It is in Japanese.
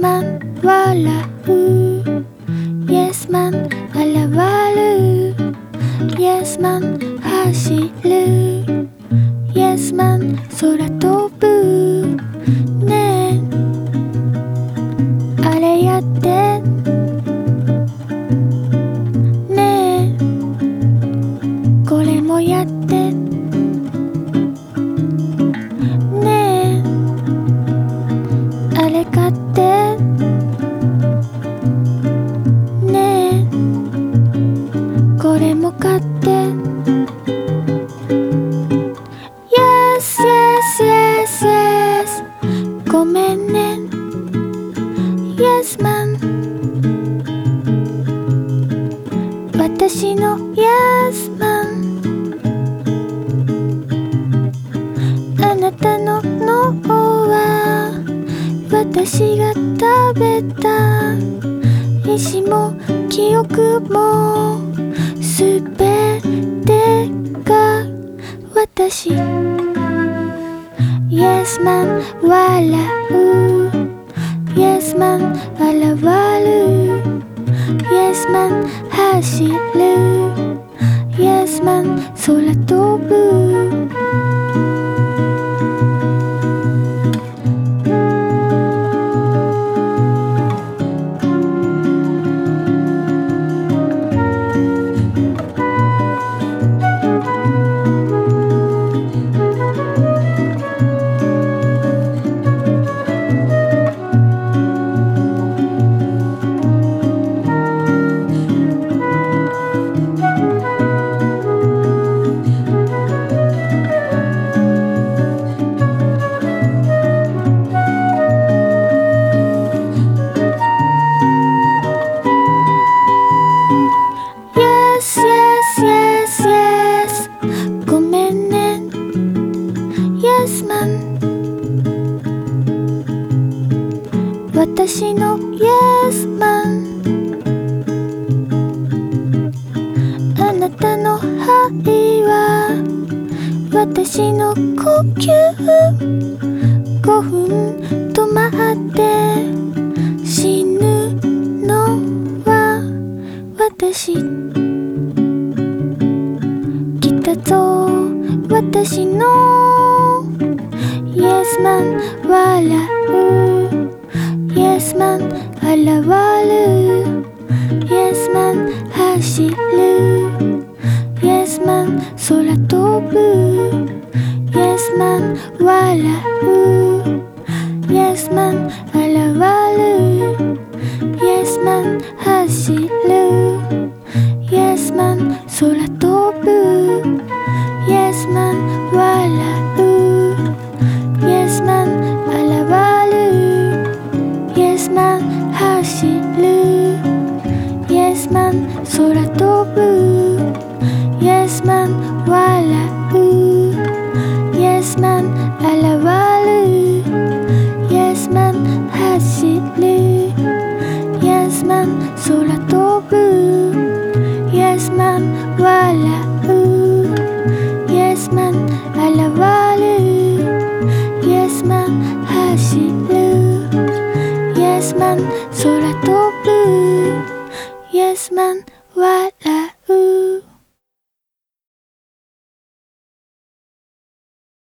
わら man 笑う Yes man 笑わる Yes man 走る Yes man 空飛ぶねえあれやってねえこれもやって Yes, man 私の Yes, man あなたの脳は私が食べた。意思も記憶もすべてが私。Yes man 笑う。Yes man 現る Yes man 走る Yes man 空飛私の Yes, man あなたの肺は私の呼吸。5分止まって死ぬのは私来たぞ私の。Yes man 笑う。Yes man 現る Yes man 走る Yes man 空飛ぶ Yes man 笑う Yes man 現る Yes man 走る businessman